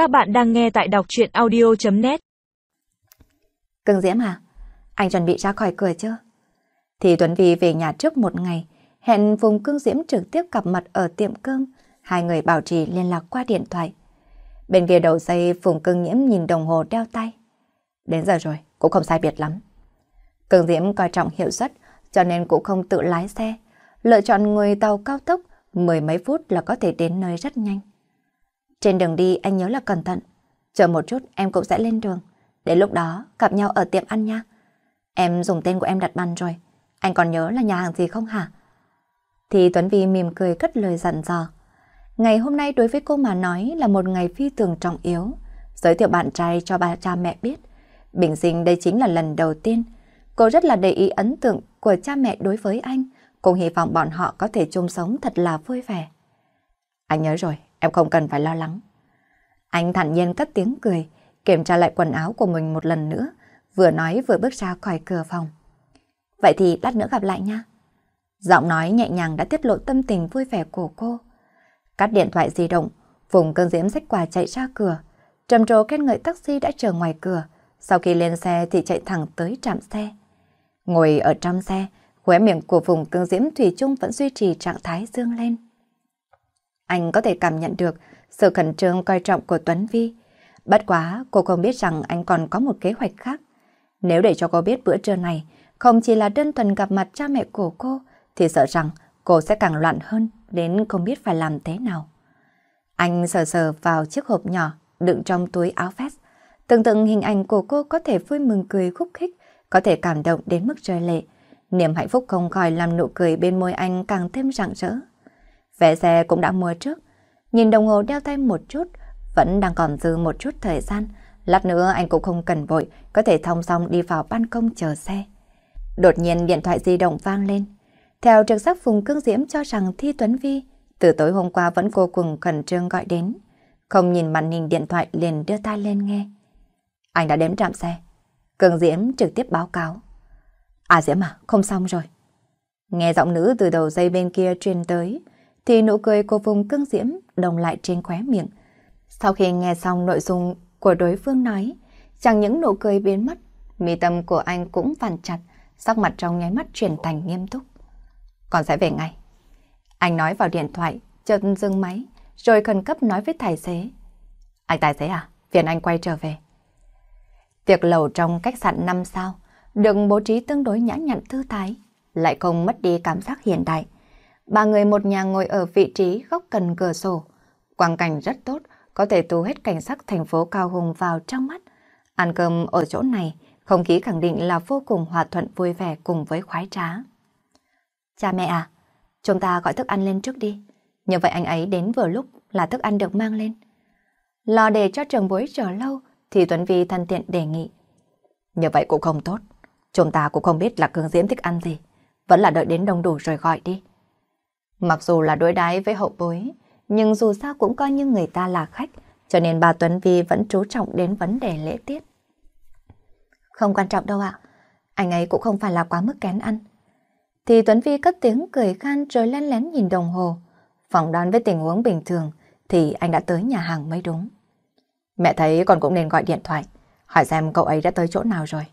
Các bạn đang nghe tại đọc chuyện audio.net Cưng Diễm à, anh chuẩn bị ra khỏi cửa chưa? Thì Tuấn Vy về nhà trước một ngày, hẹn vùng Cưng Diễm trực tiếp gặp mặt ở tiệm cơm, hai người bảo trì liên lạc qua điện thoại. Bên kia đầu dây Phùng Cưng Nhiễm nhìn đồng hồ đeo tay. Đến giờ rồi, cũng không sai biệt lắm. Cưng Diễm coi trọng hiệu suất, cho nên cũng không tự lái xe. Lựa chọn ngồi tàu cao tốc, mười mấy phút là có thể đến nơi rất nhanh. Trên đường đi anh nhớ là cẩn thận. Chờ một chút em cũng sẽ lên đường. Đến lúc đó gặp nhau ở tiệm ăn nha. Em dùng tên của em đặt bàn rồi. Anh còn nhớ là nhà hàng gì không hả? Thì Tuấn Vi mỉm cười cất lời dặn dò. Ngày hôm nay đối với cô mà nói là một ngày phi thường trọng yếu. Giới thiệu bạn trai cho ba cha mẹ biết. Bình sinh đây chính là lần đầu tiên. Cô rất là để ý ấn tượng của cha mẹ đối với anh. Cũng hy vọng bọn họ có thể chung sống thật là vui vẻ. Anh nhớ rồi, em không cần phải lo lắng. Anh thản nhiên cất tiếng cười, kiểm tra lại quần áo của mình một lần nữa, vừa nói vừa bước ra khỏi cửa phòng. Vậy thì lát nữa gặp lại nha. Giọng nói nhẹ nhàng đã tiết lộ tâm tình vui vẻ của cô. Cắt điện thoại di động, vùng cơn diễm sách quà chạy ra cửa. Trầm trồ khen ngợi taxi đã chờ ngoài cửa. Sau khi lên xe thì chạy thẳng tới trạm xe. Ngồi ở trong xe, khóe miệng của vùng cương diễm Thủy chung vẫn duy trì trạng thái dương lên. Anh có thể cảm nhận được sự khẩn trương coi trọng của Tuấn Vi. Bất quá, cô không biết rằng anh còn có một kế hoạch khác. Nếu để cho cô biết bữa trưa này không chỉ là đơn thuần gặp mặt cha mẹ của cô, thì sợ rằng cô sẽ càng loạn hơn đến không biết phải làm thế nào. Anh sờ sờ vào chiếc hộp nhỏ đựng trong túi áo vest. Tưởng tượng hình ảnh của cô có thể vui mừng cười khúc khích, có thể cảm động đến mức rơi lệ. Niềm hạnh phúc không khỏi làm nụ cười bên môi anh càng thêm rạng rỡ. Vé xe cũng đã mua trước. Nhìn đồng hồ đeo tay một chút, vẫn đang còn dư một chút thời gian. Lát nữa anh cũng không cần vội, có thể thông xong đi vào ban công chờ xe. Đột nhiên điện thoại di động vang lên. Theo trực giác Phùng Cương Diễm cho rằng Thi Tuấn Vi từ tối hôm qua vẫn cô cùng khẩn trương gọi đến. Không nhìn màn hình điện thoại liền đưa tay lên nghe. Anh đã đến trạm xe. Cương Diễm trực tiếp báo cáo. À Diễm à, không xong rồi. Nghe giọng nữ từ đầu dây bên kia truyền tới, thì nụ cười của vùng cương diễm đồng lại trên khóe miệng. Sau khi nghe xong nội dung của đối phương nói, chẳng những nụ cười biến mất, mi tâm của anh cũng vằn chặt, sắc mặt trong nháy mắt chuyển thành nghiêm túc. Còn sẽ về ngay. Anh nói vào điện thoại, chợt dừng máy, rồi khẩn cấp nói với tài xế. Anh tài xế à, phiền anh quay trở về. Tiệc lầu trong khách sạn 5 sao, được bố trí tương đối nhã nhặn thư thái, lại không mất đi cảm giác hiện đại. Ba người một nhà ngồi ở vị trí góc gần cửa sổ. Quang cảnh rất tốt, có thể thu hết cảnh sắc thành phố Cao Hùng vào trong mắt. Ăn cơm ở chỗ này, không khí khẳng định là vô cùng hòa thuận vui vẻ cùng với khoái trá. Cha mẹ à, chúng ta gọi thức ăn lên trước đi. Như vậy anh ấy đến vừa lúc là thức ăn được mang lên. Lo để cho trường bối chờ lâu, thì Tuấn Vi thân thiện đề nghị. Như vậy cũng không tốt. Chúng ta cũng không biết là Cương Diễm thích ăn gì. Vẫn là đợi đến đông đủ rồi gọi đi. Mặc dù là đối đái với hậu bối, nhưng dù sao cũng coi như người ta là khách, cho nên bà Tuấn Vi vẫn chú trọng đến vấn đề lễ tiết. Không quan trọng đâu ạ, anh ấy cũng không phải là quá mức kén ăn. Thì Tuấn Vi cất tiếng cười khan rồi lén lén nhìn đồng hồ. Phỏng đoán với tình huống bình thường thì anh đã tới nhà hàng mới đúng. Mẹ thấy con cũng nên gọi điện thoại, hỏi xem cậu ấy đã tới chỗ nào rồi.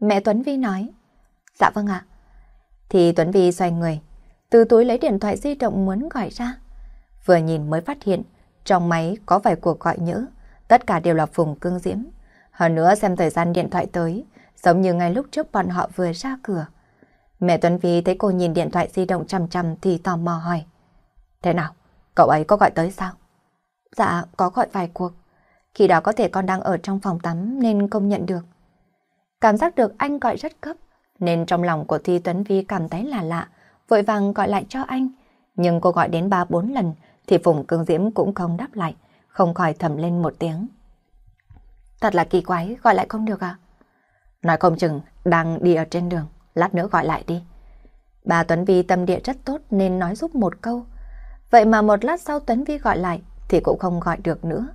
Mẹ Tuấn Vi nói, dạ vâng ạ. Thì Tuấn Vi xoay người, từ túi lấy điện thoại di động muốn gọi ra. Vừa nhìn mới phát hiện, trong máy có vài cuộc gọi nhỡ, tất cả đều là Phùng Cương Diễm. Hơn nữa xem thời gian điện thoại tới, giống như ngay lúc trước bọn họ vừa ra cửa. Mẹ Tuấn Vi thấy cô nhìn điện thoại di động chăm chăm thì tò mò hỏi. Thế nào, cậu ấy có gọi tới sao? Dạ, có gọi vài cuộc. Khi đó có thể con đang ở trong phòng tắm nên không nhận được. Cảm giác được anh gọi rất cấp, nên trong lòng của Thi Tuấn Vi cảm thấy là lạ, vội vàng gọi lại cho anh. Nhưng cô gọi đến ba bốn lần thì Phùng Cương Diễm cũng không đáp lại, không khỏi thầm lên một tiếng. Thật là kỳ quái, gọi lại không được à? Nói không chừng, đang đi ở trên đường, lát nữa gọi lại đi. Bà Tuấn Vi tâm địa rất tốt nên nói giúp một câu. Vậy mà một lát sau Tuấn Vi gọi lại thì cũng không gọi được nữa.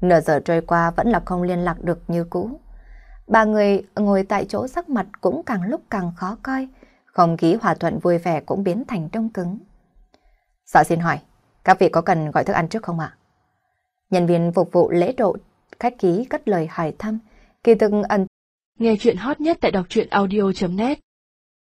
Nửa giờ trôi qua vẫn là không liên lạc được như cũ. Ba người ngồi tại chỗ sắc mặt cũng càng lúc càng khó coi, không khí hòa thuận vui vẻ cũng biến thành đông cứng. Dạ xin hỏi, các vị có cần gọi thức ăn trước không ạ? Nhân viên phục vụ lễ độ khách khí cất lời hỏi thăm, kỳ thực ẩn. Nghe chuyện hot nhất tại đọc truyện audio.net